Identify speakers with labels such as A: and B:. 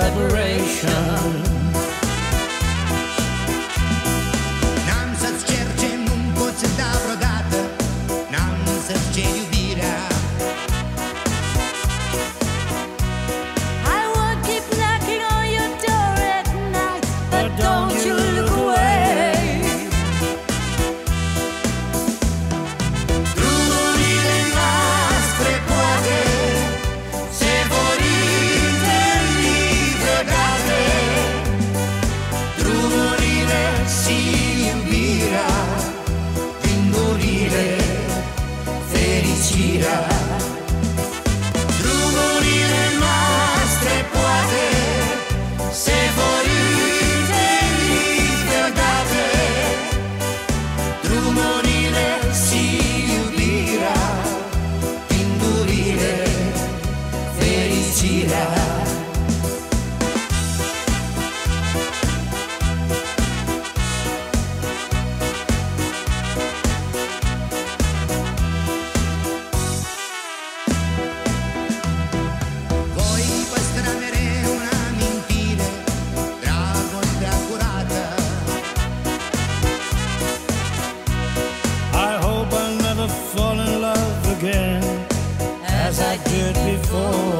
A: separation. I did before.